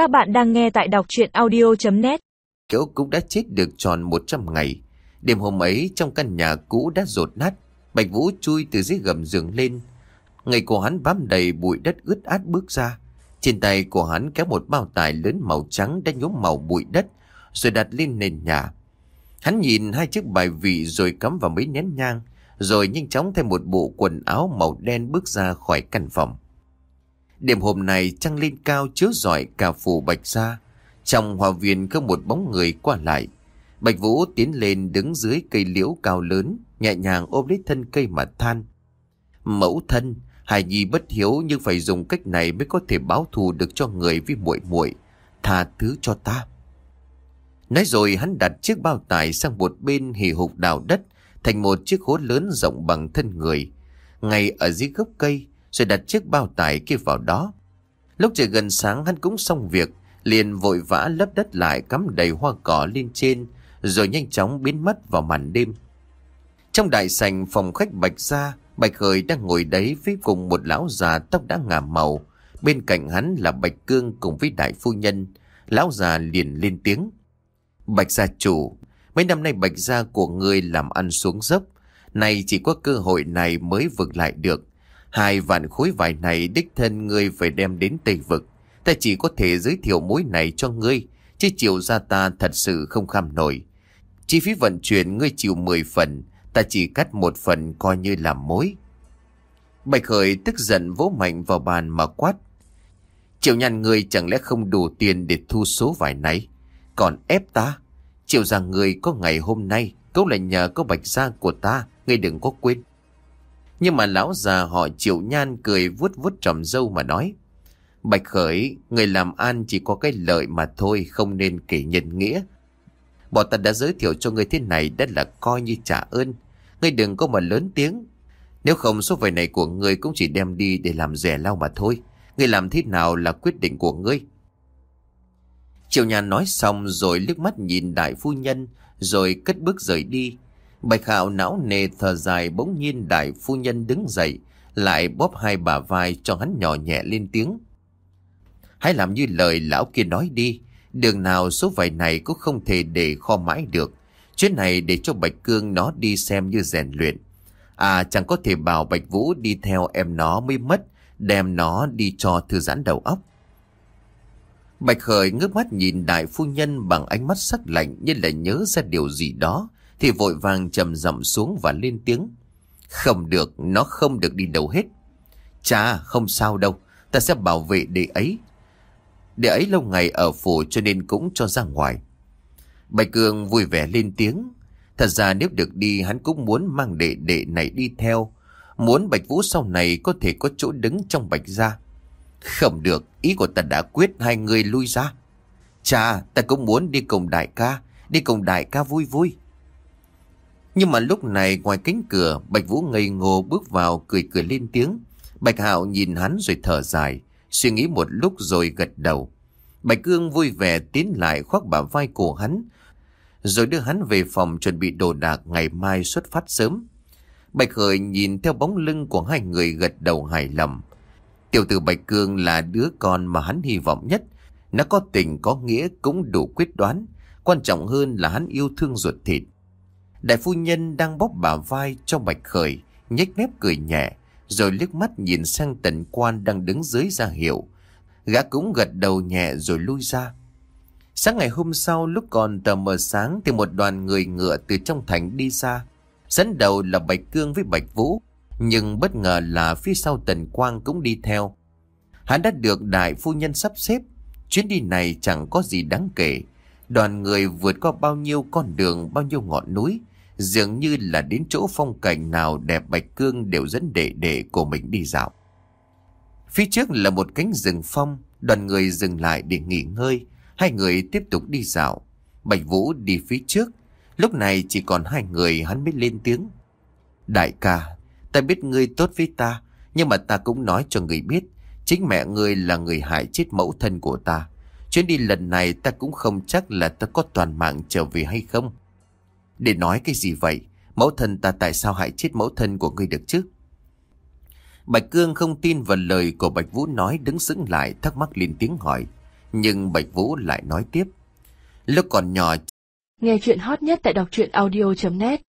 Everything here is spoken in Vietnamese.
Các bạn đang nghe tại đọc chuyện audio.net Kiều cũng đã chết được tròn 100 ngày. Đêm hôm ấy trong căn nhà cũ đã rột nát, Bạch Vũ chui từ dưới gầm giường lên. Ngày của hắn bám đầy bụi đất ướt át bước ra. Trên tay của hắn kéo một bao tải lớn màu trắng đã nhuốm màu bụi đất rồi đặt lên nền nhà. Hắn nhìn hai chiếc bài vị rồi cắm vào mấy nén nhang, rồi nhanh chóng thêm một bộ quần áo màu đen bước ra khỏi căn phòng. Đêm hôm nay trăng lên cao chiếu rọi cả phủ bạch Gia. Trong hòa viên có một bóng người qua lại. Bạch Vũ tiến lên đứng dưới cây liễu cao lớn, nhẹ nhàng ôm lấy thân cây mà than. Mẫu thân, hài nhi bất hiếu nhưng phải dùng cách này mới có thể báo thù được cho người với muội muội Tha thứ cho ta. Nói rồi hắn đặt chiếc bao tải sang một bên hì hục đào đất thành một chiếc hố lớn rộng bằng thân người. Ngay ở dưới gốc cây, rồi đặt chiếc bao tải kia vào đó. Lúc trời gần sáng hắn cũng xong việc, liền vội vã lấp đất lại cắm đầy hoa cỏ lên trên, rồi nhanh chóng biến mất vào màn đêm. Trong đại sành phòng khách Bạch Gia, Bạch Khởi đang ngồi đấy với cùng một lão già tóc đã ngả màu. Bên cạnh hắn là Bạch Cương cùng với đại phu nhân. Lão già liền lên tiếng. Bạch gia chủ, mấy năm nay Bạch gia của ngươi làm ăn xuống dốc. Này chỉ có cơ hội này mới vực lại được. Hai vạn khối vải này đích thân ngươi phải đem đến Tây Vực. Ta chỉ có thể giới thiệu mối này cho ngươi, chứ chịu ra ta thật sự không kham nổi. Chi phí vận chuyển ngươi chịu 10 phần, ta chỉ cắt một phần coi như làm mối. Bạch Khởi tức giận vỗ mạnh vào bàn mà quát. Triệu nhàn ngươi chẳng lẽ không đủ tiền để thu số vải này, còn ép ta. Triệu rằng người có ngày hôm nay, cũng là nhờ có bạch gia của ta, ngươi đừng có quên. Nhưng mà lão già họ triệu nhan cười vuốt vuốt trầm dâu mà nói. Bạch Khởi, người làm ăn chỉ có cái lợi mà thôi, không nên kể nhân nghĩa. Bọn ta đã giới thiệu cho ngươi thế này đã là coi như trả ơn. Ngươi đừng có mà lớn tiếng. Nếu không số vầy này của ngươi cũng chỉ đem đi để làm rẻ lau mà thôi. Ngươi làm thế nào là quyết định của ngươi. Triệu nhà nói xong rồi liếc mắt nhìn đại phu nhân rồi cất bước rời đi. Bạch Hạo não nề thở dài bỗng nhiên đại phu nhân đứng dậy, lại bóp hai bà vai cho hắn nhỏ nhẹ lên tiếng. Hãy làm như lời lão kia nói đi, đường nào số vải này cũng không thể để kho mãi được. Chuyến này để cho Bạch Cương nó đi xem như rèn luyện. À chẳng có thể bảo Bạch Vũ đi theo em nó mới mất, đem nó đi cho thư giãn đầu óc. Bạch Khởi ngước mắt nhìn đại phu nhân bằng ánh mắt sắc lạnh như là nhớ ra điều gì đó, thì vội vàng trầm giọng xuống và lên tiếng. Không được, nó không được đi đâu hết. Chà, không sao đâu, ta sẽ bảo vệ đệ ấy. Đệ ấy lâu ngày ở phủ cho nên cũng cho ra ngoài. Bạch Cường vui vẻ lên tiếng. Thật ra nếu được đi hắn cũng muốn mang đệ đệ này đi theo. Muốn Bạch Vũ sau này có thể có chỗ đứng trong Bạch gia. Không được, ý của ta đã quyết hai người lui ra. Chà, ta cũng muốn đi cùng đại ca, đi cùng đại ca vui vui. Nhưng mà lúc này ngoài cánh cửa, Bạch Vũ ngây ngô bước vào cười cười lên tiếng. Bạch Hạo nhìn hắn rồi thở dài, suy nghĩ một lúc rồi gật đầu. Bạch Cương vui vẻ tiến lại khoác bả vai cổ hắn, rồi đưa hắn về phòng chuẩn bị đồ đạc ngày mai xuất phát sớm. Bạch Khởi nhìn theo bóng lưng của hai người gật đầu hài lòng. Tiểu tử Bạch Cương là đứa con mà hắn hy vọng nhất. Nó có tình có nghĩa cũng đủ quyết đoán. Quan trọng hơn là hắn yêu thương ruột thịt. Đại phu nhân đang bóp bả vai cho Bạch Khởi, nhếch mép cười nhẹ, rồi liếc mắt nhìn sang tần quan đang đứng dưới ra hiệu. Gã cũng gật đầu nhẹ rồi lui ra. Sáng ngày hôm sau lúc còn tờ mờ sáng thì một đoàn người ngựa từ trong thành đi ra. Dẫn đầu là Bạch Cương với Bạch Vũ. Nhưng bất ngờ là phía sau Tần Quang cũng đi theo. Hắn đã được đại phu nhân sắp xếp. Chuyến đi này chẳng có gì đáng kể. Đoàn người vượt qua bao nhiêu con đường, bao nhiêu ngọn núi. Dường như là đến chỗ phong cảnh nào đẹp Bạch Cương đều dẫn đệ đệ của mình đi dạo. Phía trước là một cánh rừng phong, đoàn người dừng lại để nghỉ ngơi. Hai người tiếp tục đi dạo. Bạch Vũ đi phía trước. Lúc này chỉ còn hai người hắn mới lên tiếng. Đại ca, Ta biết ngươi tốt với ta, nhưng mà ta cũng nói cho ngươi biết, chính mẹ ngươi là người hại chết mẫu thân của ta. Chuyến đi lần này ta cũng không chắc là ta có toàn mạng trở về hay không. Để nói cái gì vậy? Mẫu thân ta tại sao hại chết mẫu thân của ngươi được chứ? Bạch Cương không tin vào lời của Bạch Vũ nói, đứng sững lại, thắc mắc lên tiếng hỏi. Nhưng Bạch Vũ lại nói tiếp. Lúc còn nhỏ, Nghe chuyện hot nhất tại đọc truyện audio.net